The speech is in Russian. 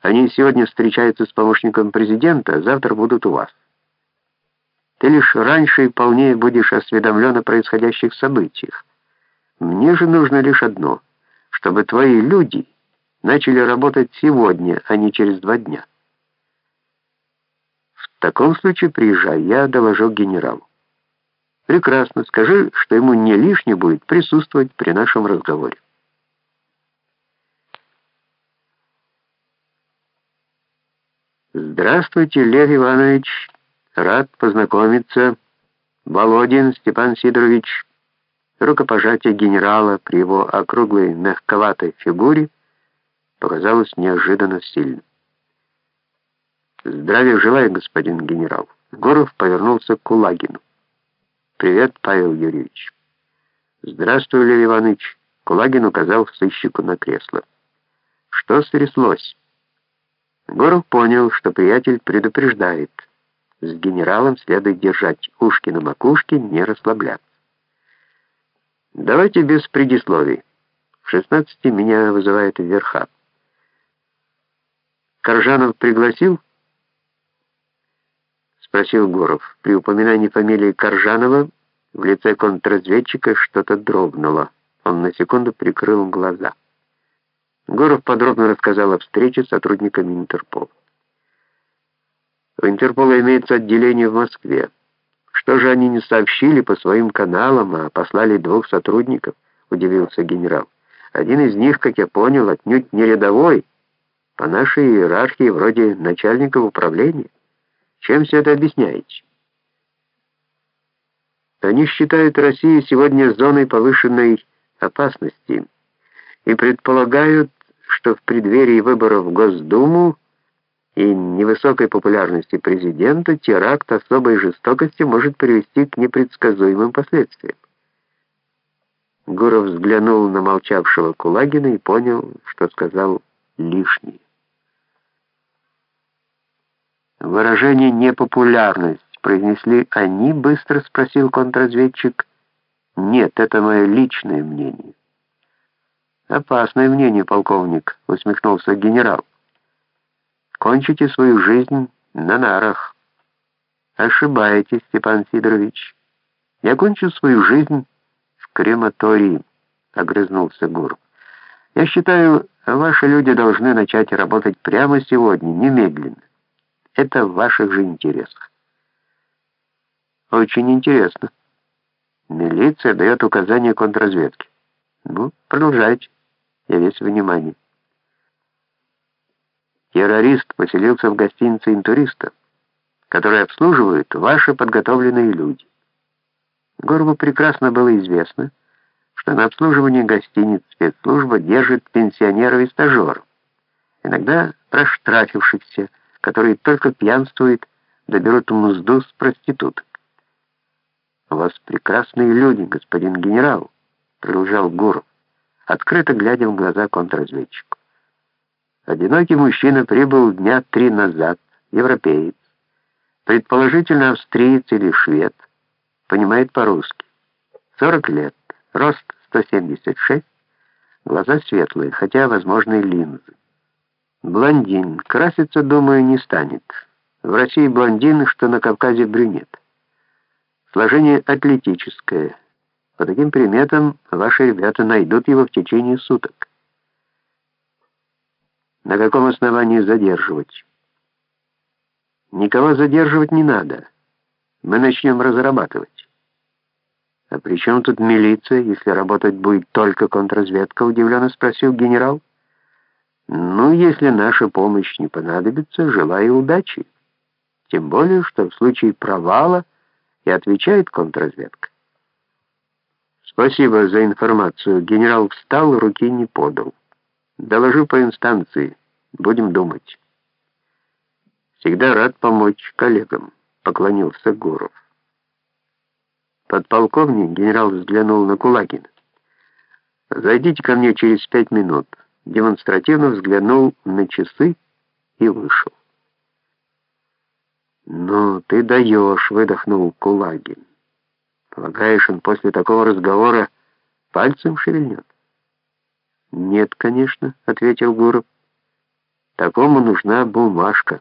Они сегодня встречаются с помощником президента, а завтра будут у вас. Ты лишь раньше и полнее будешь осведомлен о происходящих событиях. Мне же нужно лишь одно, чтобы твои люди начали работать сегодня, а не через два дня. В таком случае приезжай, я доложу генералу. Прекрасно, скажи, что ему не лишне будет присутствовать при нашем разговоре. Здравствуйте, Лев Иванович. Рад познакомиться. Володин Степан Сидорович. Рукопожатие генерала при его округлой мягковатой фигуре показалось неожиданно сильным. «Здравия желаю, господин генерал». Гуров повернулся к Кулагину. «Привет, Павел Юрьевич». «Здравствуй, Лев Иванович». Кулагин указал сыщику на кресло. «Что стряслось?» Гуров понял, что приятель предупреждает. С генералом следует держать ушки на макушке, не расслабляться. «Давайте без предисловий. В шестнадцати меня вызывает верха». «Коржанов пригласил?» спросил Гуров. При упоминании фамилии Коржанова в лице контрразведчика что-то дрогнуло. Он на секунду прикрыл глаза. Гуров подробно рассказал о встрече с сотрудниками Интерпола. У Интерпола имеется отделение в Москве. Что же они не сообщили по своим каналам, а послали двух сотрудников, удивился генерал. Один из них, как я понял, отнюдь не рядовой, по нашей иерархии вроде начальника управления. Чем все это объясняете? Они считают Россию сегодня зоной повышенной опасности и предполагают, что в преддверии выборов в Госдуму и невысокой популярности президента теракт особой жестокости может привести к непредсказуемым последствиям. Гуров взглянул на молчавшего Кулагина и понял, что сказал лишнее. Выражение «непопулярность» произнесли они, быстро спросил контрразведчик. «Нет, это мое личное мнение». «Опасное мнение, полковник», — усмехнулся генерал. «Кончите свою жизнь на нарах». «Ошибаетесь, Степан Сидорович. Я кончу свою жизнь в крематории», — огрызнулся Гуров. «Я считаю, ваши люди должны начать работать прямо сегодня, немедленно. Это в ваших же интересах. Очень интересно. Милиция дает указания контрразведке. Ну, продолжайте. Я весь внимание. Террорист поселился в гостинице интуристов, которые обслуживают ваши подготовленные люди. Горову прекрасно было известно, что на обслуживании гостиниц спецслужба держит пенсионеров и стажеров, иногда проштрафившихся, которые только пьянствуют, доберут мзду с проституток. «У вас прекрасные люди, господин генерал», — продолжал Гуров, открыто глядя в глаза контрразведчику. Одинокий мужчина прибыл дня три назад, европеец, предположительно австриец или швед, понимает по-русски. 40 лет, рост 176, глаза светлые, хотя возможны линзы. Блондин. Краситься, думаю, не станет. В России блондин, что на Кавказе брюнет. Сложение атлетическое. По таким приметам ваши ребята найдут его в течение суток. На каком основании задерживать? Никого задерживать не надо. Мы начнем разрабатывать. А при чем тут милиция, если работать будет только контрразведка, удивленно спросил генерал. Ну, если наша помощь не понадобится, желаю удачи. Тем более, что в случае провала и отвечает контрразведка. Спасибо за информацию. Генерал встал, руки не подал. Доложу по инстанции. Будем думать. Всегда рад помочь коллегам, поклонился Гуров. Подполковник генерал взглянул на Кулагина. Зайдите ко мне через пять минут демонстративно взглянул на часы и вышел. «Ну, ты даешь», — выдохнул Кулагин. «Полагаешь, он после такого разговора пальцем шевельнет?» «Нет, конечно», — ответил Гуров. Такому нужна бумажка.